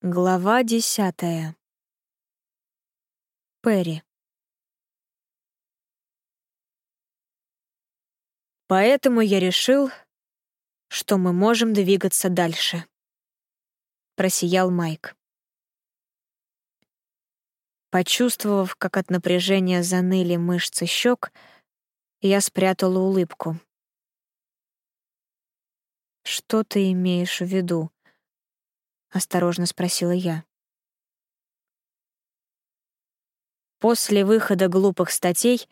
Глава десятая. Перри. Поэтому я решил, что мы можем двигаться дальше. Просиял Майк. Почувствовав, как от напряжения заныли мышцы щек, я спрятала улыбку. «Что ты имеешь в виду?» — осторожно спросила я. После выхода глупых статей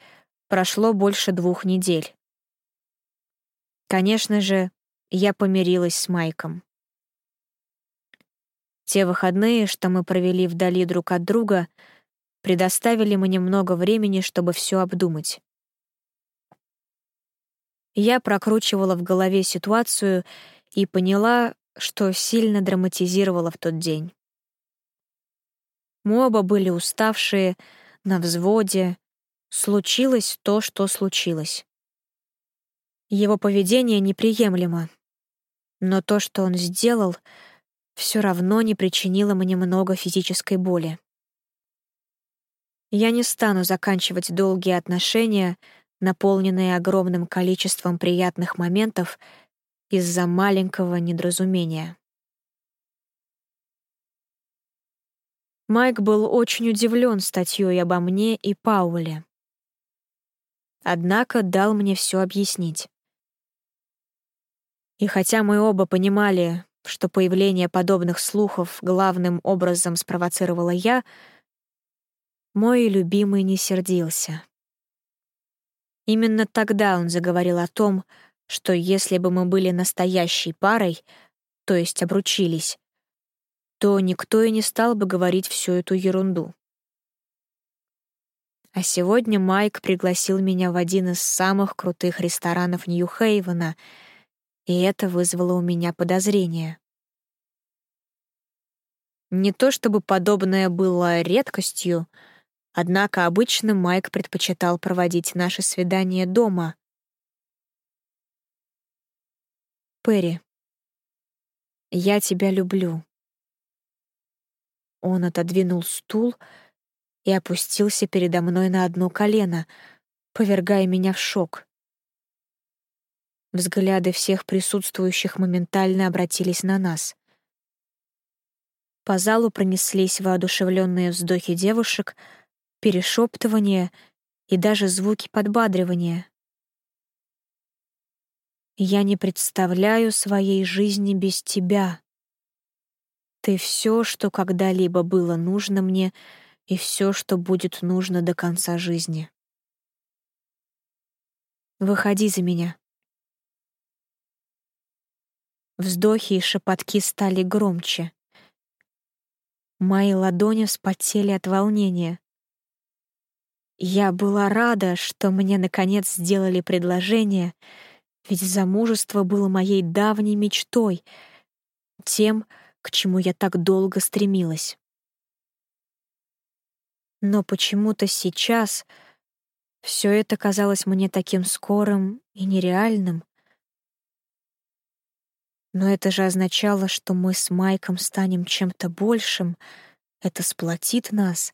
прошло больше двух недель. Конечно же, я помирилась с Майком. Те выходные, что мы провели вдали друг от друга, предоставили мне много времени, чтобы все обдумать. Я прокручивала в голове ситуацию и поняла, что сильно драматизировала в тот день. Мы оба были уставшие, на взводе. Случилось то, что случилось. Его поведение неприемлемо. Но то, что он сделал, все равно не причинило мне много физической боли. Я не стану заканчивать долгие отношения, наполненные огромным количеством приятных моментов, из-за маленького недоразумения. Майк был очень удивлен статьей обо мне и Пауле. Однако дал мне все объяснить. И хотя мы оба понимали, что появление подобных слухов главным образом спровоцировала я, мой любимый не сердился. Именно тогда он заговорил о том, что если бы мы были настоящей парой, то есть обручились, то никто и не стал бы говорить всю эту ерунду. А сегодня Майк пригласил меня в один из самых крутых ресторанов Нью-Хейвена, и это вызвало у меня подозрение. Не то чтобы подобное было редкостью, однако обычно Майк предпочитал проводить наши свидания дома, Перри, я тебя люблю. Он отодвинул стул и опустился передо мной на одно колено, повергая меня в шок. Взгляды всех присутствующих моментально обратились на нас. По залу пронеслись воодушевленные вздохи девушек, перешептывания и даже звуки подбадривания. Я не представляю своей жизни без тебя. Ты все, что когда-либо было нужно мне, и все, что будет нужно до конца жизни. Выходи за меня. Вздохи и шепотки стали громче. Мои ладони вспотели от волнения. Я была рада, что мне наконец сделали предложение — ведь замужество было моей давней мечтой, тем, к чему я так долго стремилась. Но почему-то сейчас все это казалось мне таким скорым и нереальным. Но это же означало, что мы с Майком станем чем-то большим, это сплотит нас.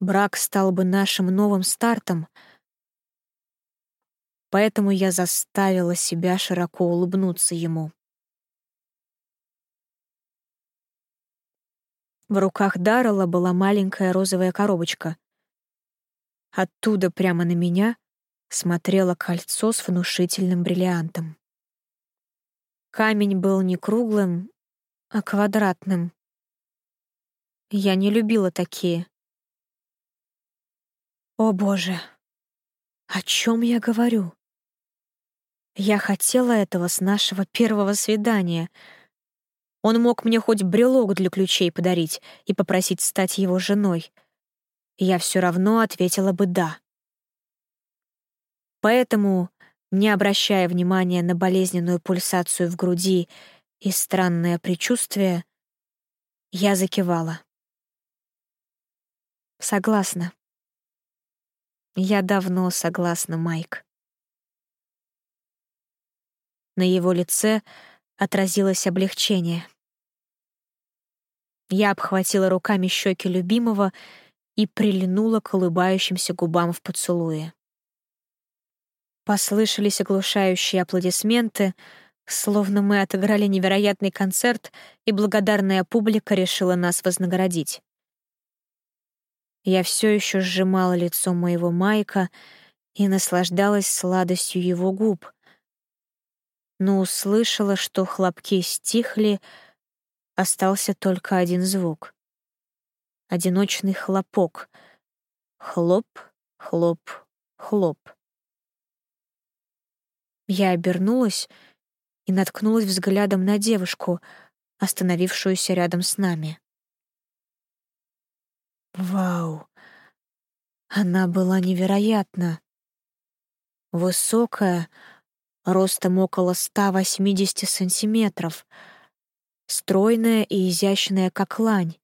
Брак стал бы нашим новым стартом — поэтому я заставила себя широко улыбнуться ему. В руках Даррелла была маленькая розовая коробочка. Оттуда прямо на меня смотрело кольцо с внушительным бриллиантом. Камень был не круглым, а квадратным. Я не любила такие. О боже, о чем я говорю? Я хотела этого с нашего первого свидания. Он мог мне хоть брелок для ключей подарить и попросить стать его женой. Я все равно ответила бы «да». Поэтому, не обращая внимания на болезненную пульсацию в груди и странное предчувствие, я закивала. Согласна. Я давно согласна, Майк. На его лице отразилось облегчение. Я обхватила руками щеки любимого и прильнула к улыбающимся губам в поцелуе. Послышались оглушающие аплодисменты, словно мы отыграли невероятный концерт, и благодарная публика решила нас вознаградить. Я все еще сжимала лицо моего Майка и наслаждалась сладостью его губ, но услышала, что хлопки стихли, остался только один звук. Одиночный хлопок. Хлоп, хлоп, хлоп. Я обернулась и наткнулась взглядом на девушку, остановившуюся рядом с нами. Вау! Она была невероятна. Высокая, ростом около 180 сантиметров, стройная и изящная, как лань,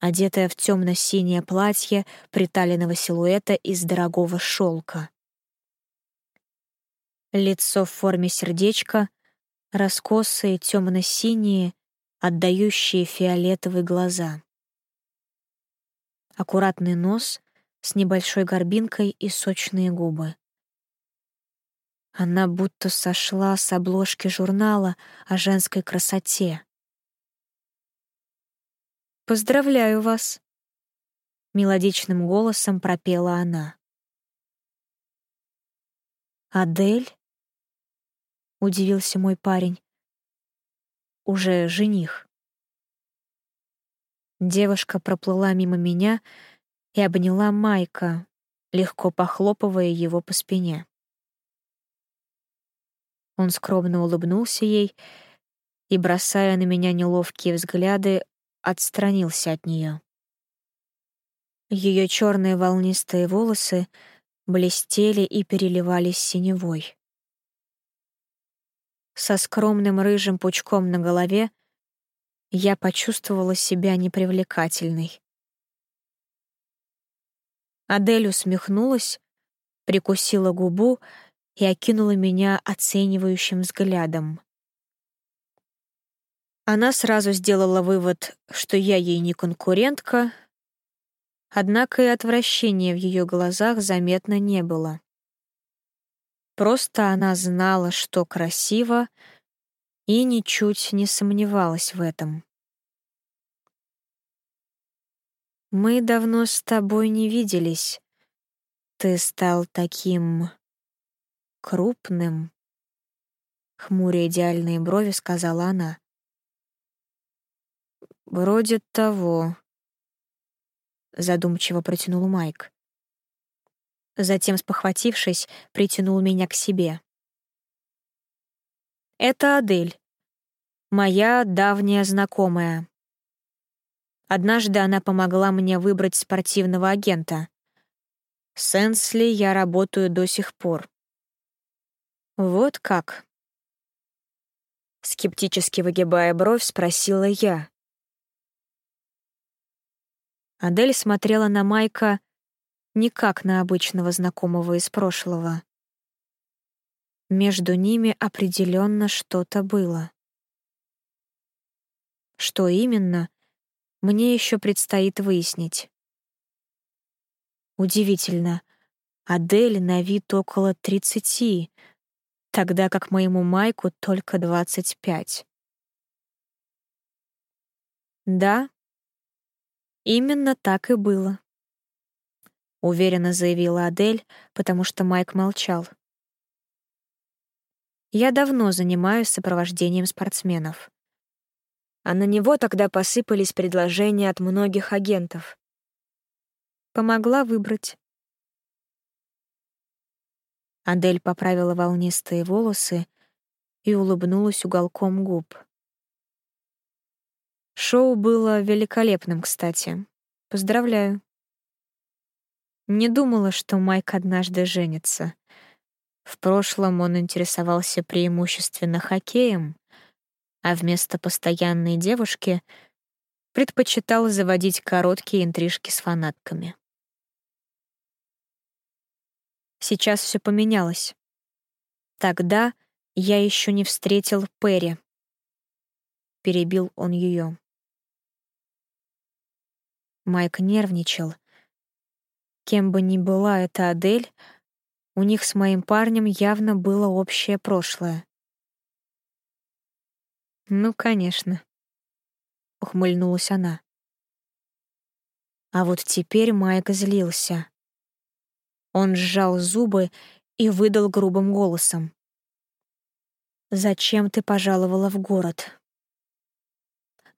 одетая в темно-синее платье приталенного силуэта из дорогого шелка. Лицо в форме сердечка, раскосые темно-синие, отдающие фиолетовые глаза. Аккуратный нос с небольшой горбинкой и сочные губы. Она будто сошла с обложки журнала о женской красоте. «Поздравляю вас!» — мелодичным голосом пропела она. «Адель?» — удивился мой парень. «Уже жених». Девушка проплыла мимо меня и обняла Майка, легко похлопывая его по спине. Он скромно улыбнулся ей и, бросая на меня неловкие взгляды, отстранился от нее. Ее черные волнистые волосы блестели и переливались синевой. Со скромным рыжим пучком на голове я почувствовала себя непривлекательной. Адель усмехнулась, прикусила губу и окинула меня оценивающим взглядом. Она сразу сделала вывод, что я ей не конкурентка, однако и отвращения в ее глазах заметно не было. Просто она знала, что красиво, и ничуть не сомневалась в этом. «Мы давно с тобой не виделись. Ты стал таким крупным, хмуря идеальные брови, сказала она. Вроде того, задумчиво протянул Майк. Затем, спохватившись, притянул меня к себе. Это Адель, моя давняя знакомая. Однажды она помогла мне выбрать спортивного агента. С Энсли я работаю до сих пор. «Вот как?» Скептически выгибая бровь, спросила я. Адель смотрела на Майка не как на обычного знакомого из прошлого. Между ними определенно что-то было. Что именно, мне еще предстоит выяснить. Удивительно, Адель на вид около тридцати, тогда как моему Майку только 25. Да, именно так и было. Уверенно заявила Адель, потому что Майк молчал. Я давно занимаюсь сопровождением спортсменов. А на него тогда посыпались предложения от многих агентов. Помогла выбрать. Адель поправила волнистые волосы и улыбнулась уголком губ. Шоу было великолепным, кстати. Поздравляю. Не думала, что Майк однажды женится. В прошлом он интересовался преимущественно хоккеем, а вместо постоянной девушки предпочитал заводить короткие интрижки с фанатками. Сейчас все поменялось. Тогда я еще не встретил Перри. Перебил он ее. Майк нервничал. Кем бы ни была эта Адель, у них с моим парнем явно было общее прошлое. «Ну, конечно», — ухмыльнулась она. А вот теперь Майк злился. Он сжал зубы и выдал грубым голосом. «Зачем ты пожаловала в город?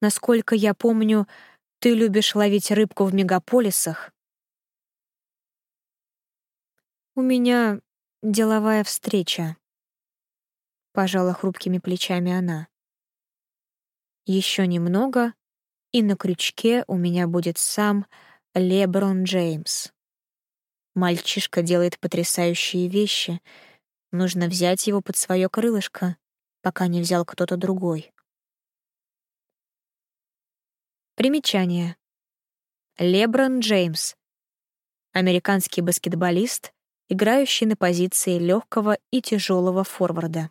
Насколько я помню, ты любишь ловить рыбку в мегаполисах. У меня деловая встреча. Пожала хрупкими плечами она. Еще немного, и на крючке у меня будет сам Леброн Джеймс. Мальчишка делает потрясающие вещи. Нужно взять его под свое крылышко, пока не взял кто-то другой. Примечание. Леброн Джеймс. Американский баскетболист, играющий на позиции легкого и тяжелого форварда.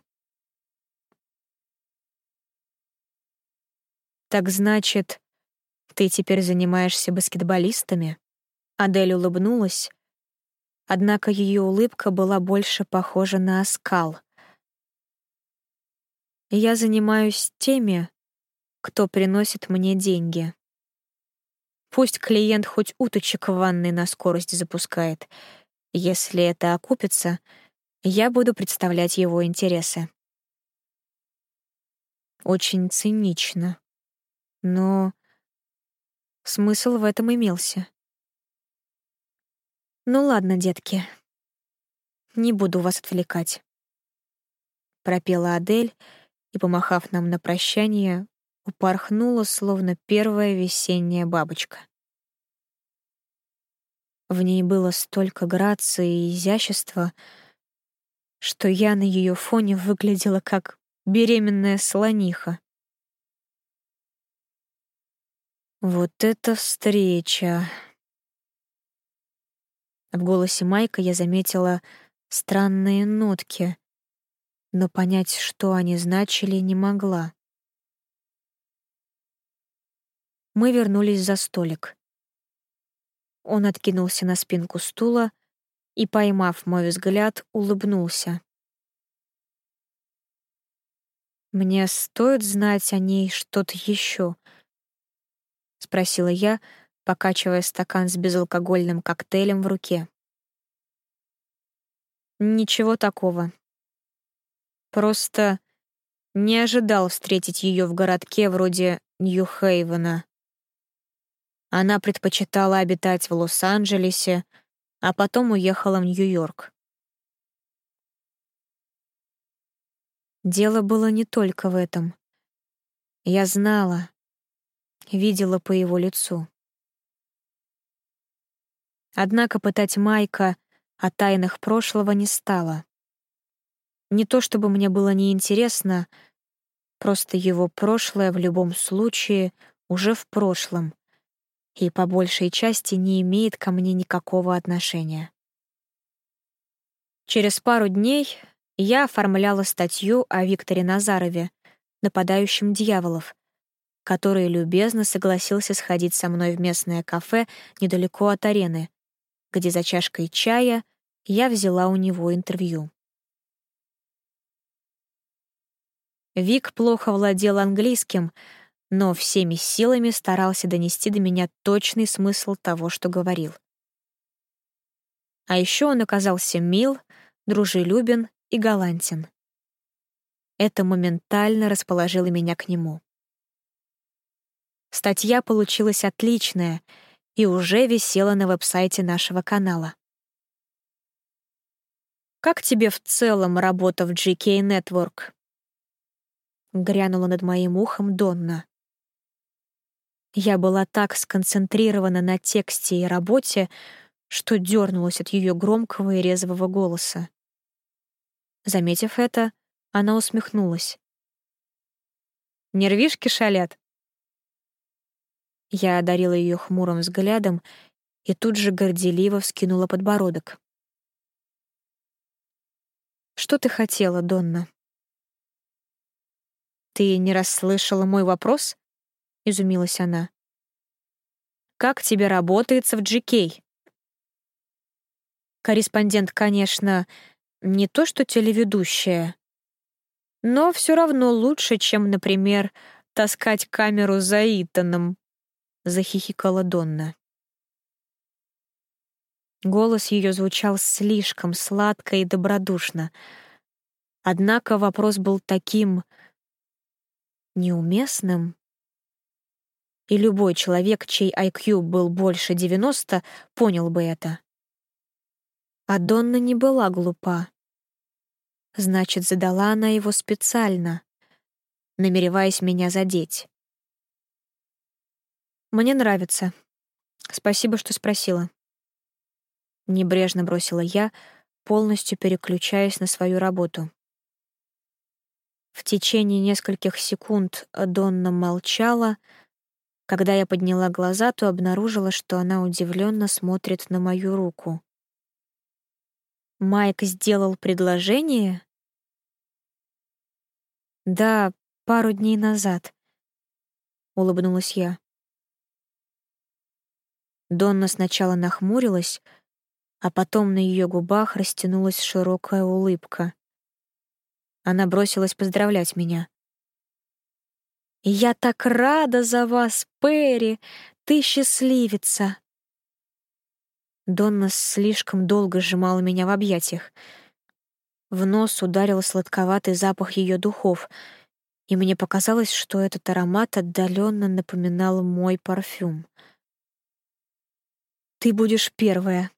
Так значит, ты теперь занимаешься баскетболистами? Адель улыбнулась, однако ее улыбка была больше похожа на оскал. Я занимаюсь теми, кто приносит мне деньги. Пусть клиент хоть уточек в ванной на скорость запускает. Если это окупится, я буду представлять его интересы. Очень цинично. Но смысл в этом имелся. «Ну ладно, детки, не буду вас отвлекать», — пропела Адель и, помахав нам на прощание, упорхнула, словно первая весенняя бабочка. В ней было столько грации и изящества, что я на ее фоне выглядела как беременная слониха. Вот это встреча! В голосе Майка я заметила странные нотки, но понять, что они значили, не могла. Мы вернулись за столик. Он откинулся на спинку стула и, поймав мой взгляд, улыбнулся. «Мне стоит знать о ней что-то еще?» — спросила я, покачивая стакан с безалкогольным коктейлем в руке. Ничего такого. Просто не ожидал встретить ее в городке вроде Нью-Хейвена. Она предпочитала обитать в Лос-Анджелесе, а потом уехала в Нью-Йорк. Дело было не только в этом. Я знала, видела по его лицу. Однако пытать Майка о тайнах прошлого не стала. Не то чтобы мне было неинтересно, просто его прошлое в любом случае уже в прошлом и по большей части не имеет ко мне никакого отношения. Через пару дней я оформляла статью о Викторе Назарове, нападающем дьяволов, который любезно согласился сходить со мной в местное кафе недалеко от арены, где за чашкой чая я взяла у него интервью. Вик плохо владел английским, но всеми силами старался донести до меня точный смысл того, что говорил. А еще он оказался мил, дружелюбен и галантен. Это моментально расположило меня к нему. Статья получилась отличная — и уже висела на веб-сайте нашего канала. «Как тебе в целом работа в GK Network?» Грянула над моим ухом Донна. Я была так сконцентрирована на тексте и работе, что дернулась от ее громкого и резвого голоса. Заметив это, она усмехнулась. «Нервишки шалят?» Я одарила ее хмурым взглядом и тут же горделиво вскинула подбородок. «Что ты хотела, Донна?» «Ты не расслышала мой вопрос?» — изумилась она. как тебе работается в GK?» Корреспондент, конечно, не то что телеведущая, но все равно лучше, чем, например, таскать камеру за Итаном, — захихикала Донна. Голос ее звучал слишком сладко и добродушно. Однако вопрос был таким неуместным. И любой человек, чей IQ был больше 90, понял бы это. А Донна не была глупа. Значит, задала она его специально, намереваясь меня задеть. «Мне нравится. Спасибо, что спросила». Небрежно бросила я, полностью переключаясь на свою работу. В течение нескольких секунд Донна молчала. Когда я подняла глаза, то обнаружила, что она удивленно смотрит на мою руку. Майк сделал предложение? Да, пару дней назад. Улыбнулась я. Донна сначала нахмурилась, а потом на ее губах растянулась широкая улыбка. Она бросилась поздравлять меня. «Я так рада за вас, Перри! Ты счастливица!» Донна слишком долго сжимала меня в объятиях. В нос ударил сладковатый запах ее духов, и мне показалось, что этот аромат отдаленно напоминал мой парфюм. «Ты будешь первая»,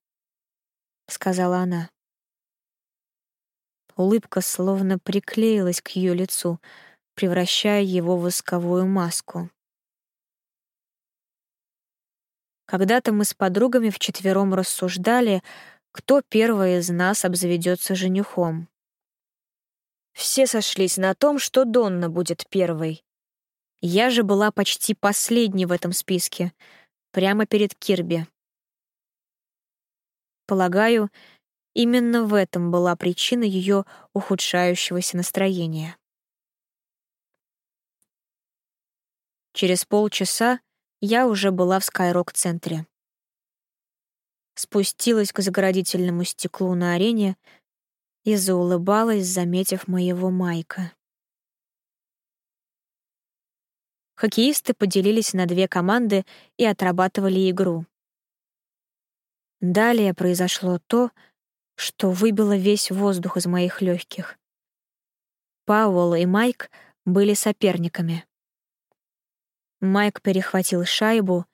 — сказала она. Улыбка словно приклеилась к ее лицу, превращая его в восковую маску. Когда-то мы с подругами вчетвером рассуждали, кто первый из нас обзаведется женихом. Все сошлись на том, что Донна будет первой. Я же была почти последней в этом списке, прямо перед Кирби. Полагаю, именно в этом была причина ее ухудшающегося настроения. Через полчаса я уже была в Скайрок-центре. Спустилась к заградительному стеклу на арене и заулыбалась, заметив моего Майка. Хоккеисты поделились на две команды и отрабатывали игру. Далее произошло то, что выбило весь воздух из моих легких. Пауэлл и Майк были соперниками. Майк перехватил шайбу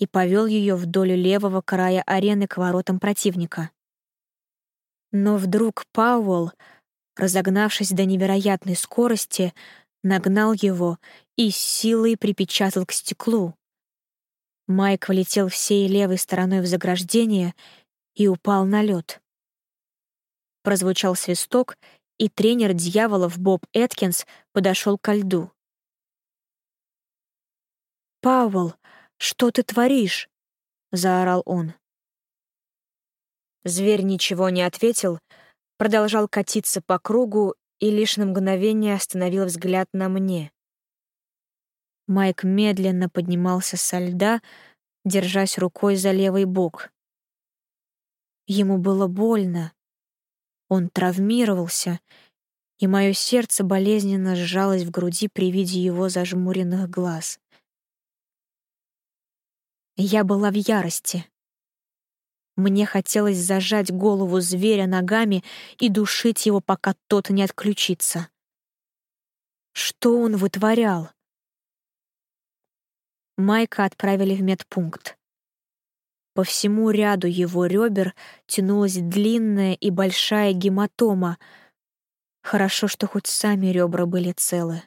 и повел ее вдоль левого края арены к воротам противника. Но вдруг Пауэлл, разогнавшись до невероятной скорости, нагнал его и силой припечатал к стеклу. Майк влетел всей левой стороной в заграждение и упал на лед. Прозвучал свисток, и тренер дьяволов Боб Эткинс подошел ко льду. «Пауэлл, что ты творишь?» — заорал он. Зверь ничего не ответил, продолжал катиться по кругу и лишь на мгновение остановил взгляд на мне. Майк медленно поднимался со льда, держась рукой за левый бок. Ему было больно. Он травмировался, и мое сердце болезненно сжалось в груди при виде его зажмуренных глаз. Я была в ярости. Мне хотелось зажать голову зверя ногами и душить его, пока тот не отключится. Что он вытворял? Майка отправили в медпункт. По всему ряду его ребер тянулась длинная и большая гематома. Хорошо, что хоть сами ребра были целы.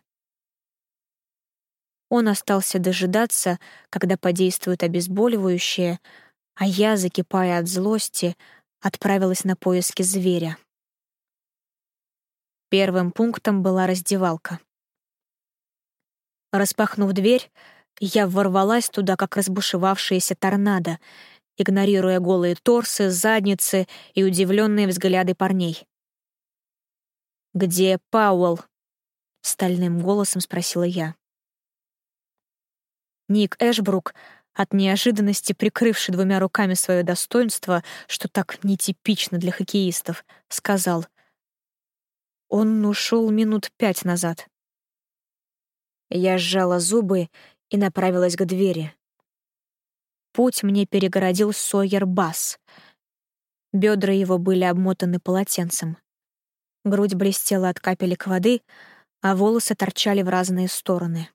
Он остался дожидаться, когда подействует обезболивающее, а я, закипая от злости, отправилась на поиски зверя. Первым пунктом была раздевалка. Распахнув дверь, я ворвалась туда, как разбушевавшаяся торнадо, игнорируя голые торсы, задницы и удивленные взгляды парней. «Где Пауэлл?» — стальным голосом спросила я. Ник Эшбрук от неожиданности прикрывший двумя руками свое достоинство, что так нетипично для хоккеистов, сказал. Он ушел минут пять назад. Я сжала зубы и направилась к двери. Путь мне перегородил Сойер Бас. Бедра его были обмотаны полотенцем. Грудь блестела от капелек воды, а волосы торчали в разные стороны.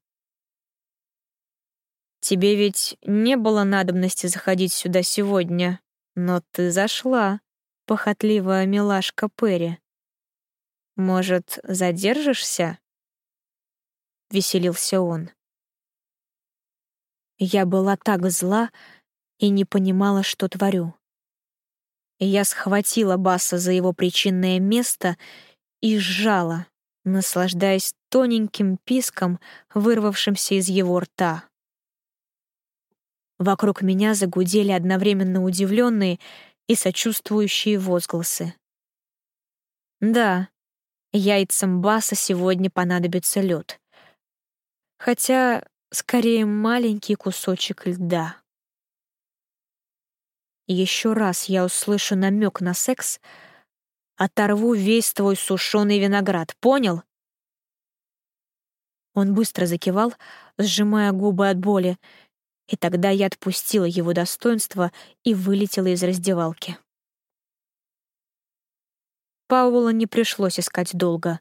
«Тебе ведь не было надобности заходить сюда сегодня, но ты зашла, похотливая милашка Перри. Может, задержишься?» — веселился он. Я была так зла и не понимала, что творю. Я схватила Басса за его причинное место и сжала, наслаждаясь тоненьким писком, вырвавшимся из его рта. Вокруг меня загудели одновременно удивленные и сочувствующие возгласы. Да, яйцам Баса сегодня понадобится лед хотя скорее маленький кусочек льда. Еще раз я услышу намек на секс, оторву весь твой сушеный виноград, понял? Он быстро закивал, сжимая губы от боли, и тогда я отпустила его достоинство и вылетела из раздевалки. Паула не пришлось искать долго.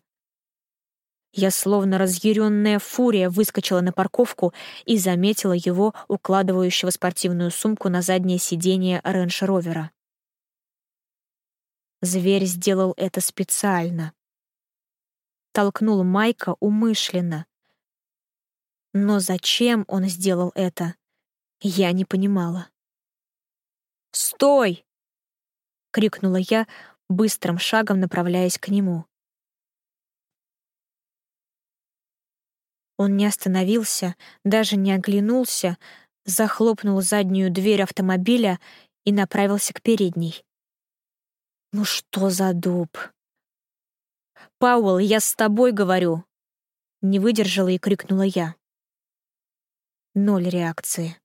Я словно разъяренная фурия выскочила на парковку и заметила его, укладывающего спортивную сумку на заднее сиденье рейндж-ровера. Зверь сделал это специально. Толкнул Майка умышленно. Но зачем он сделал это, я не понимала. «Стой!» — крикнула я, быстрым шагом направляясь к нему. Он не остановился, даже не оглянулся, захлопнул заднюю дверь автомобиля и направился к передней. «Ну что за дуб?» «Пауэлл, я с тобой говорю!» Не выдержала и крикнула я. Ноль реакции.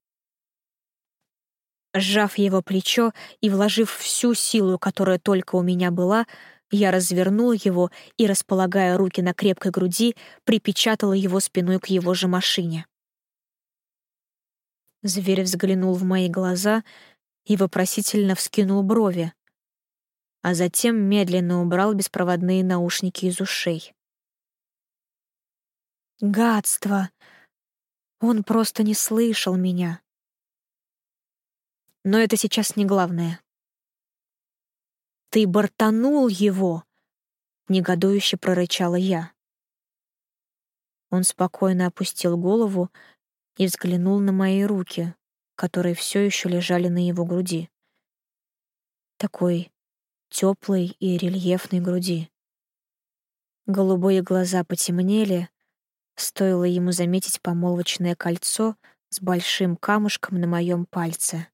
Сжав его плечо и вложив всю силу, которая только у меня была, я развернула его и, располагая руки на крепкой груди, припечатала его спиной к его же машине. Зверь взглянул в мои глаза и вопросительно вскинул брови, а затем медленно убрал беспроводные наушники из ушей. Гадство! Он просто не слышал меня. Но это сейчас не главное. Ты бортанул его!» — негодующе прорычала я. Он спокойно опустил голову и взглянул на мои руки, которые все еще лежали на его груди. Такой теплой и рельефной груди. Голубые глаза потемнели, стоило ему заметить помолвочное кольцо с большим камушком на моем пальце.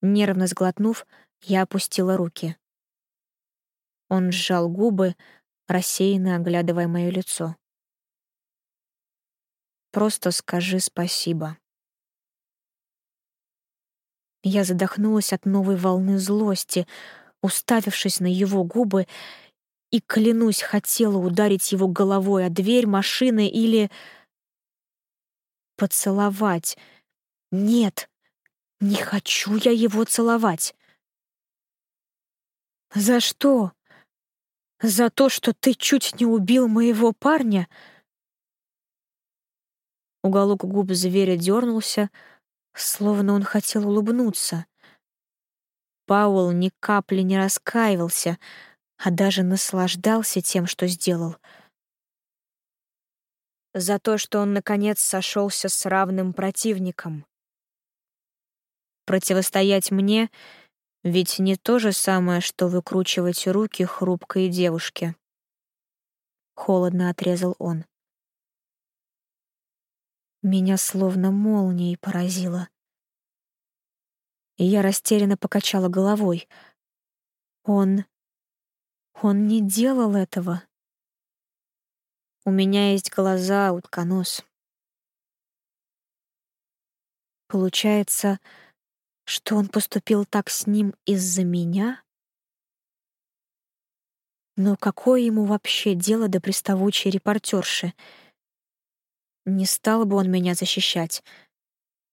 Нервно сглотнув, я опустила руки. Он сжал губы, рассеянно оглядывая мое лицо. «Просто скажи спасибо». Я задохнулась от новой волны злости, уставившись на его губы, и, клянусь, хотела ударить его головой о дверь машины или... поцеловать. Нет, не хочу я его целовать. «За что? За то, что ты чуть не убил моего парня?» Уголок губ зверя дернулся, словно он хотел улыбнуться. Пауэлл ни капли не раскаивался, а даже наслаждался тем, что сделал. За то, что он, наконец, сошелся с равным противником. Противостоять мне — ведь не то же самое, что выкручивать руки хрупкой девушке. Холодно отрезал он. Меня словно молнией поразило. И я растерянно покачала головой. Он... он не делал этого. У меня есть глаза, утконос. Получается, что он поступил так с ним из-за меня? Но какое ему вообще дело до приставучей репортерши? Не стал бы он меня защищать,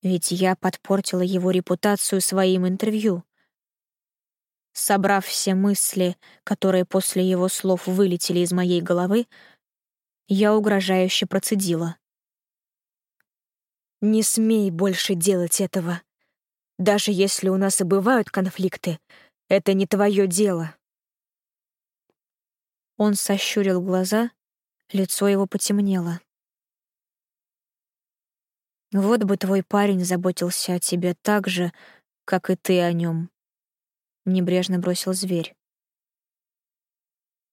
ведь я подпортила его репутацию своим интервью. Собрав все мысли, которые после его слов вылетели из моей головы, я угрожающе процедила. «Не смей больше делать этого. Даже если у нас и бывают конфликты, это не твое дело». Он сощурил глаза, лицо его потемнело. «Вот бы твой парень заботился о тебе так же, как и ты о нем», — небрежно бросил зверь.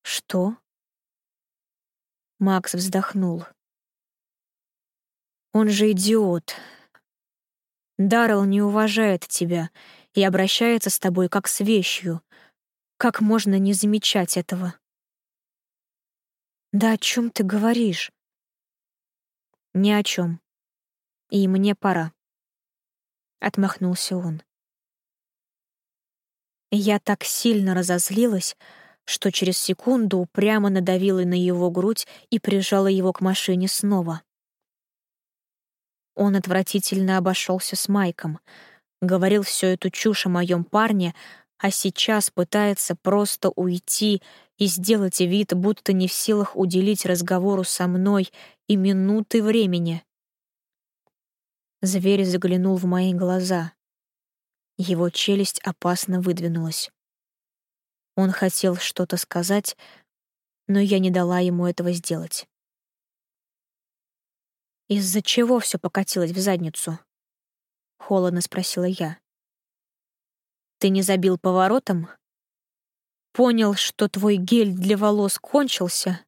«Что?» Макс вздохнул. «Он же идиот. Даррелл не уважает тебя и обращается с тобой как с вещью. Как можно не замечать этого?» «Да о чем ты говоришь?» «Ни о чем. И мне пора», — отмахнулся он. Я так сильно разозлилась, что через секунду прямо надавила на его грудь и прижала его к машине снова. Он отвратительно обошелся с Майком, говорил всю эту чушь о моем парне, а сейчас пытается просто уйти и сделать вид, будто не в силах уделить разговору со мной и минуты времени. Зверь заглянул в мои глаза. Его челюсть опасно выдвинулась. Он хотел что-то сказать, но я не дала ему этого сделать. «Из-за чего все покатилось в задницу?» — холодно спросила я. «Ты не забил поворотом? Понял, что твой гель для волос кончился?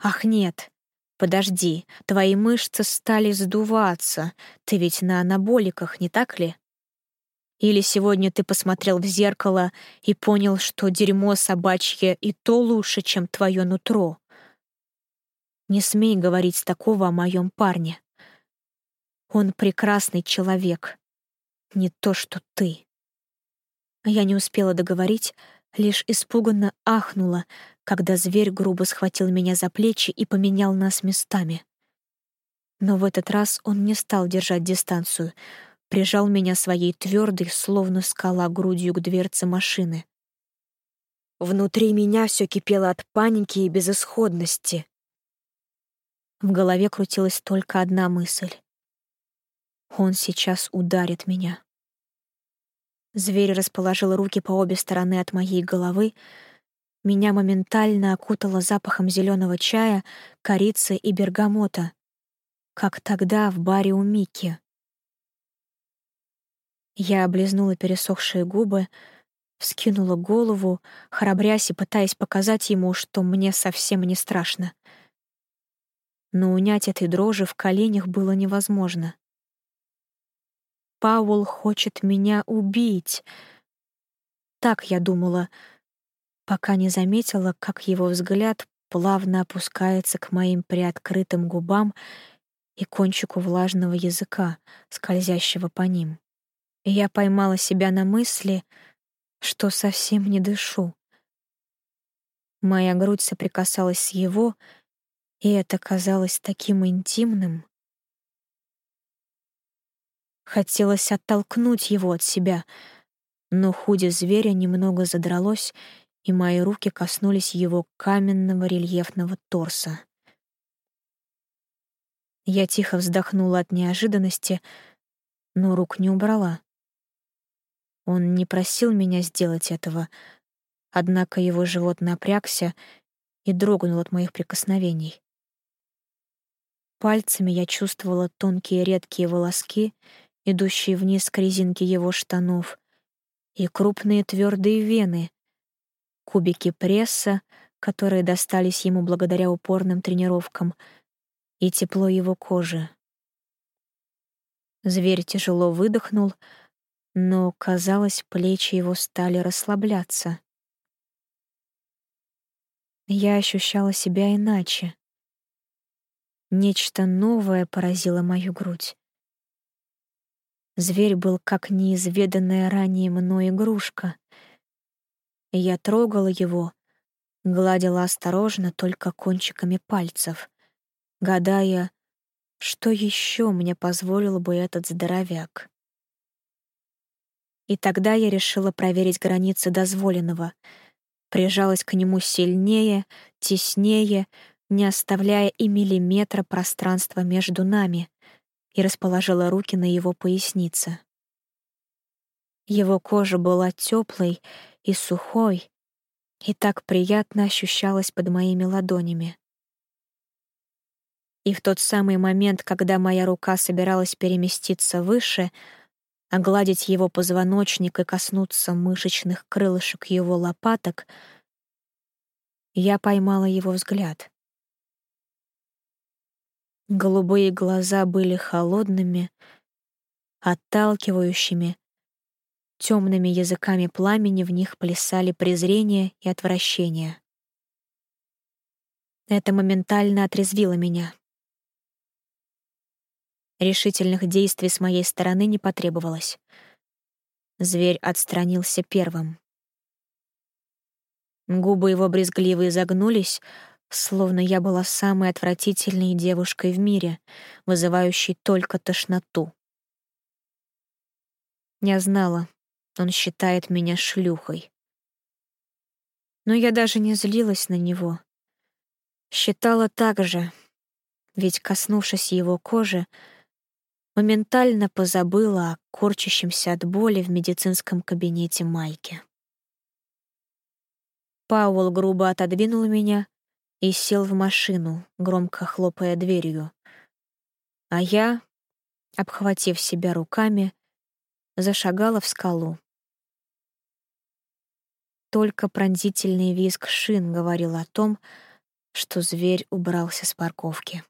Ах, нет, подожди, твои мышцы стали сдуваться, ты ведь на анаболиках, не так ли?» Или сегодня ты посмотрел в зеркало и понял, что дерьмо собачье и то лучше, чем твое нутро. Не смей говорить такого о моем парне. Он прекрасный человек, не то что ты. Я не успела договорить, лишь испуганно ахнула, когда зверь грубо схватил меня за плечи и поменял нас местами. Но в этот раз он не стал держать дистанцию — прижал меня своей твердой, словно скала, грудью к дверце машины. Внутри меня все кипело от паники и безысходности. В голове крутилась только одна мысль. Он сейчас ударит меня. Зверь расположил руки по обе стороны от моей головы, меня моментально окутало запахом зеленого чая, корицы и бергамота, как тогда в баре у Микки. Я облизнула пересохшие губы, вскинула голову, храбрясь и пытаясь показать ему, что мне совсем не страшно. Но унять этой дрожи в коленях было невозможно. Пауэлл хочет меня убить. Так я думала, пока не заметила, как его взгляд плавно опускается к моим приоткрытым губам и кончику влажного языка, скользящего по ним я поймала себя на мысли, что совсем не дышу. Моя грудь соприкасалась с его, и это казалось таким интимным. Хотелось оттолкнуть его от себя, но худи зверя немного задралось, и мои руки коснулись его каменного рельефного торса. Я тихо вздохнула от неожиданности, но рук не убрала. Он не просил меня сделать этого, однако его живот напрягся и дрогнул от моих прикосновений. Пальцами я чувствовала тонкие редкие волоски, идущие вниз к резинке его штанов, и крупные твердые вены, кубики пресса, которые достались ему благодаря упорным тренировкам, и тепло его кожи. Зверь тяжело выдохнул, но, казалось, плечи его стали расслабляться. Я ощущала себя иначе. Нечто новое поразило мою грудь. Зверь был как неизведанная ранее мной игрушка. Я трогала его, гладила осторожно только кончиками пальцев, гадая, что еще мне позволил бы этот здоровяк. И тогда я решила проверить границы дозволенного, прижалась к нему сильнее, теснее, не оставляя и миллиметра пространства между нами, и расположила руки на его пояснице. Его кожа была теплой и сухой, и так приятно ощущалась под моими ладонями. И в тот самый момент, когда моя рука собиралась переместиться выше, огладить его позвоночник и коснуться мышечных крылышек его лопаток, я поймала его взгляд. Голубые глаза были холодными, отталкивающими, темными языками пламени в них плясали презрение и отвращение. Это моментально отрезвило меня. Решительных действий с моей стороны не потребовалось. Зверь отстранился первым. Губы его брезгливо изогнулись, словно я была самой отвратительной девушкой в мире, вызывающей только тошноту. Я знала, он считает меня шлюхой. Но я даже не злилась на него. Считала так же, ведь, коснувшись его кожи, моментально позабыла о корчащемся от боли в медицинском кабинете Майке. Пауэлл грубо отодвинул меня и сел в машину, громко хлопая дверью. А я, обхватив себя руками, зашагала в скалу. Только пронзительный визг шин говорил о том, что зверь убрался с парковки.